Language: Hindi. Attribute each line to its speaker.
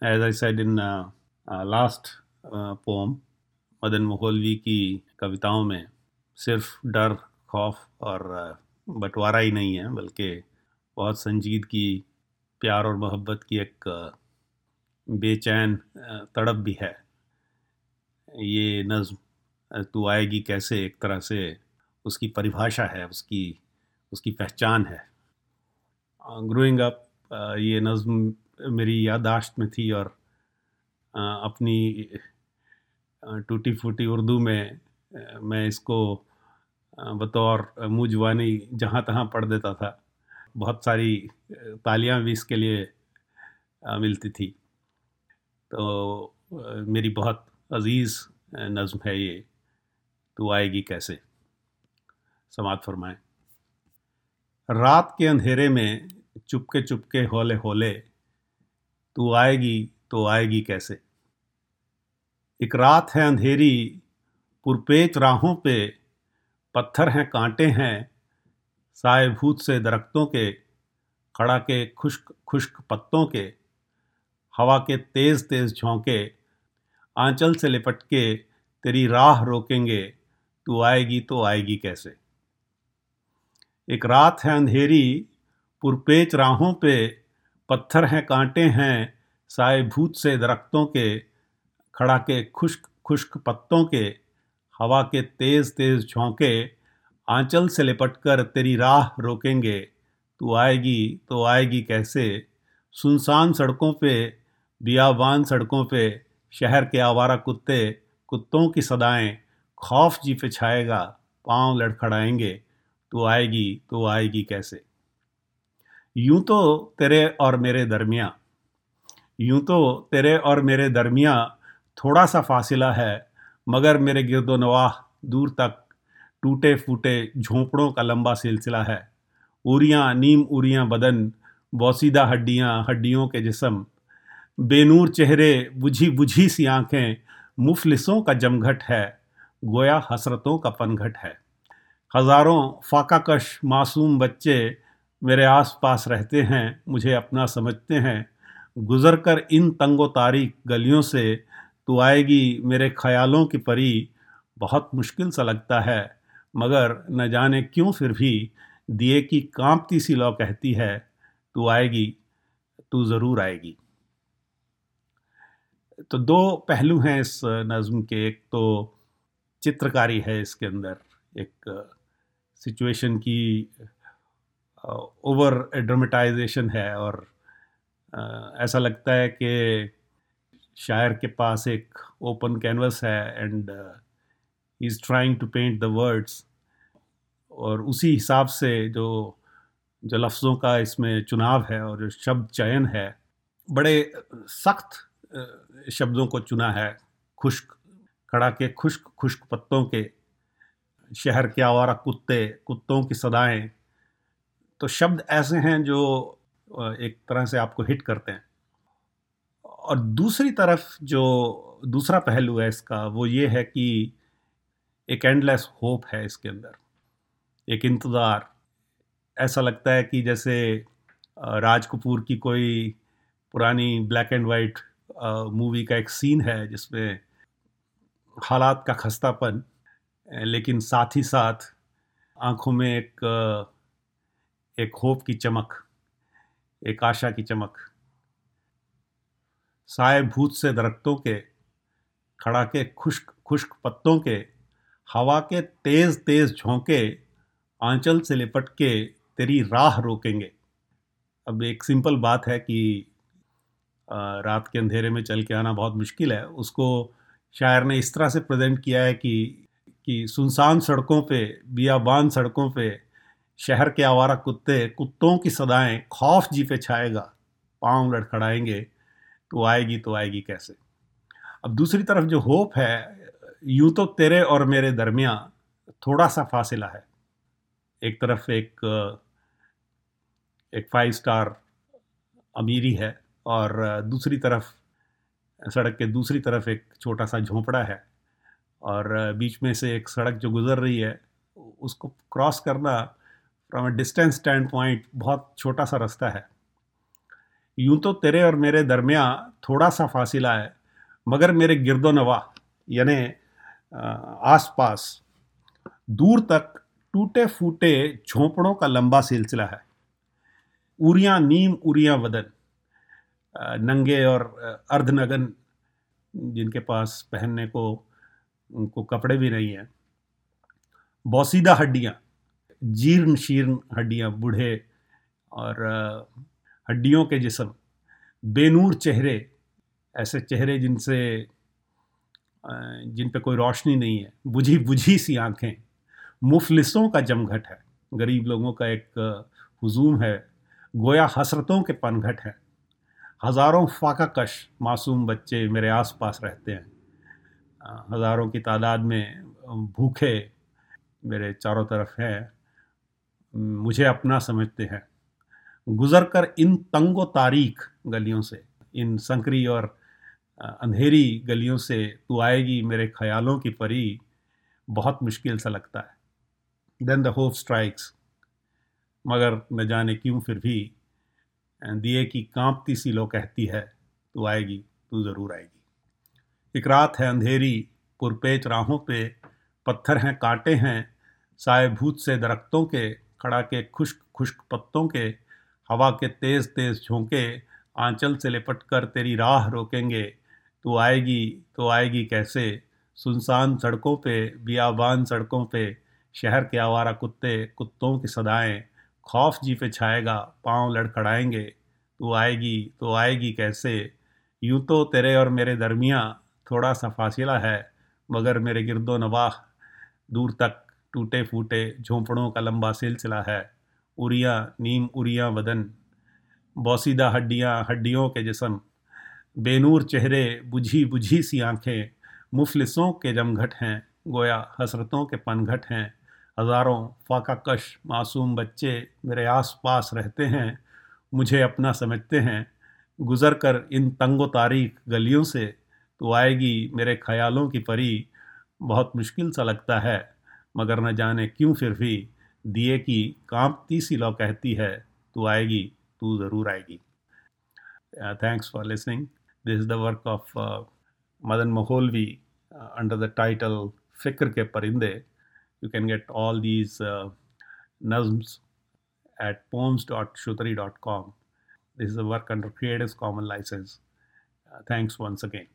Speaker 1: as I said in uh, uh, last uh, poem, Madan मोहलवी की कविताओं में सिर्फ़ डर खौफ और बंटवारा ही नहीं है बल्कि बहुत संजीदगी प्यार और मोहब्बत की एक बेचैन तड़प भी है ये नज़म तू आएगी कैसे एक तरह से उसकी परिभाषा है उसकी उसकी पहचान है ग्रोइंग अप ये नज़म मेरी यादाश्त में थी और अपनी टूटी फूटी उर्दू में मैं इसको बतौर मुँह जवानी जहाँ तहाँ पढ़ देता था। बहुत सारी तालियाँ भी इसके लिए मिलती थी। तो मेरी बहुत अज़ीज़ नज़म है ये। तू आएगी कैसे? समात फरमाएँ। रात के अंधेरे में चुपके चुपके होले होले, तू आएगी तो आएगी कैसे? एक रात है अंधेरी, पुरपेच राहों पे, पत्थर हैं कांटे हैं, साए भूत से दरख्तों के, खड़ा के खुश्क खुश्क पत्तों के, हवा के तेज़ तेज़ झोंके, आंचल से लिपट के तेरी राह रोकेंगे, तू आएगी तो आएगी कैसे? एक रात है अंधेरी पुरपेच राहों पे पत्थर हैं, कांटे हैं, साए भूत से दरख्तों के, खड़ा के, खुश्क खुश्क पत्तों के, हवा के तेज़ तेज़ झोंके, आंचल से लिपट कर तेरी राह रोकेंगे। तू आएगी तो आएगी कैसे? सुनसान सड़कों पे, बियाबान सड़कों पे, शहर के आवारा कुत्ते, कुत्तों की सदाएँ, खौफ जी पे छाएगा, पाँव लड़खड़ाएँगे। तो आएगी तो आएगी कैसे? यूँ तो तेरे और मेरे दरमिया, यूँ तो तेरे और मेरे दरमिया थोड़ा सा फासिला है, मगर मेरे गिरदो नवाह दूर तक टूटे फूटे झोंपड़ों का लंबा सिलसिला है। उरियाँ नीम उरियाँ बदन, बौसीदा हड्डियाँ, हड्डियों के जिसम, बेनूर चेहरे, बुझी बुझी सी आँखें, मुफलिसों का जमघट है, गोया हसरतों का पनघट है। हज़ारों फाकाकश मासूम बच्चे मेरे आस पास रहते हैं, मुझे अपना समझते हैं। गुज़र कर इन तंगो तारीख गलियों से तू आएगी मेरे ख्यालों की परी। बहुत मुश्किल सा लगता है, मगर न जाने क्यों फिर भी दिए की कांपती सी लौ कहती है, तू आएगी, तू ज़रूर आएगी। तो दो पहलू हैं इस नज़म के, एक तो चित्रकारी है इसके अंदर, एक सिचुएशन की ओवर ड्रामेटाइजेशन है और ऐसा लगता है कि शायर के पास एक ओपन कैनवस है and he is trying to paint the words और उसी हिसाब से जो जो लफ्ज़ों का इसमें चुनाव है और जो शब्द चयन है, बड़े सख्त शब्दों को चुना है, खुश्क, खड़ा के खुश्क खुश्क पत्तों के, शहर के आवारा कुत्ते, कुत्तों की सदाएँ तो शब्द ऐसे हैं जो एक तरह से आपको हिट करते हैं। और दूसरी तरफ़ जो दूसरा पहलू है इसका, वो ये है कि एक एंडलेस होप है इसके अंदर। एक इंतज़ार। ऐसा लगता है कि जैसे राज कपूर की कोई पुरानी ब्लैक एंड वाइट मूवी का एक सीन है जिसमें हालात का खस्तापन, लेकिन साथ ही साथ आँखों में एक एक होप की चमक, एक आशा की चमक। साय भूत से दरख्तों के, खड़ा के, खुश्क खुश्क पत्तों के, हवा के तेज तेज झोंके, आंचल से लिपट के तेरी राह रोकेंगे। अब एक सिंपल बात है कि रात के अंधेरे में चल के आना बहुत मुश्किल है। उसको शायर ने इस तरह से प्रेजेंट किया है कि कि सुनसान सड़कों पे, बियाबान सड़कों पे शहर के आवारा कुत्ते, कुत्तों की सदाएँ खौफ जी पे छाएगा, पाँव लड़खड़ाएँगे तो आएगी तो आएगी कैसे? अब दूसरी तरफ़ जो होप है, यूँ तो तेरे और मेरे दरमिया थोड़ा सा फासिला है। एक तरफ़ एक एक फाइव स्टार अमीरी है और दूसरी तरफ़, सड़क के दूसरी तरफ़ एक छोटा सा झोंपड़ा है और बीच में से एक सड़क जो गुज़र रही है, उसको क्रॉस करना from a distance stand point बहुत छोटा सा रास्ता है। यूँ तो तेरे और मेरे दरमिया थोड़ा सा फासिला है, मगर मेरे गिरदो नवा, यानि आस पास दूर तक टूटे फूटे झोंपड़ों का लंबा सिलसिला है। उरिया नीम, उरिया वदन नंगे और अर्धनगन, जिनके पास पहनने को, उनको कपड़े भी नहीं हैं। बौसीदा हड्डियाँ जीर्ण शीर्ण हड्डियाँ, बूढ़े और हड्डियों के जिसम, बेनूर चेहरे, ऐसे चेहरे जिनसे जिन पे कोई रोशनी नहीं है, बुझी बुझी सी आँखें, मुफलिसों का जमघट है, गरीब लोगों का एक हुजूम है, गोया हसरतों के पनघट हैं, हज़ारों फाका कश मासूम बच्चे मेरे आस पास रहते हैं हज़ारों की तादाद में भूखे मेरे चारों तरफ़ हैं मुझे अपना समझते हैं। गुज़र कर इन तंगो तारीख गलियों से, इन संकरी और अंधेरी गलियों से तू आएगी मेरे ख्यालों की परी, बहुत मुश्किल सा लगता है। देन द होप स्ट्राइक्स मगर न जाने क्यों फिर भी दिए की कांपती सी लो कहती है, तू आएगी, तू ज़रूर आएगी। एक रात है अंधेरी, पुरपेच राहों पे, पत्थर हैं, कांटे हैं साए भूत से दरख्तों के खड़ा के खुश्क खुश्क पत्तों के, हवा के तेज़ तेज़ झोंके, आंचल से लिपट कर तेरी राह रोकेंगे। तो आएगी तो आएगी कैसे? सुनसान सड़कों पे, बियाबान सड़कों पे, शहर के आवारा कुत्ते, कुत्तों की सदाएँ। खौफ जी पे छाएगा, पाँव लड़खड़ाएँगे। तो आएगी तो आएगी कैसे? यूँ तो तेरे और मेरे दरमिया थोड़ा सा फासिला है, मगर मेरे गिरदो नवाह दूर तक टूटे फूटे, झोंपड़ों का लंबा सिलसिला है। उरिया, नीम उरिया बदन बौसीदा हड्डियाँ, हड्डियों के जिसम, बेनूर चेहरे, बुझी बुझी सी आँखें, मुफलिसों के जमघट हैं, गोया हसरतों के पनघट हैं, हज़ारों फाका कश, मासूम बच्चे मेरे आस पास रहते हैं, मुझे अपना समझते हैं। गुज़र कर इन तंगो तारीख गलियों से तो आएगी मेरे ख्यालों की परी। बहुत मुश्किल सा लगता है। मगर न जाने क्यों फिर भी दिए की कांपती सी लौ कहती है, तू आएगी, तू ज़रूर आएगी। Thanks for listening this is the work of Madan Moholvi under the title फ़िक्र के परिंदे you can get all these नज्म्स at poems dot शुतरी dot com this is the work under creative common license thanks once again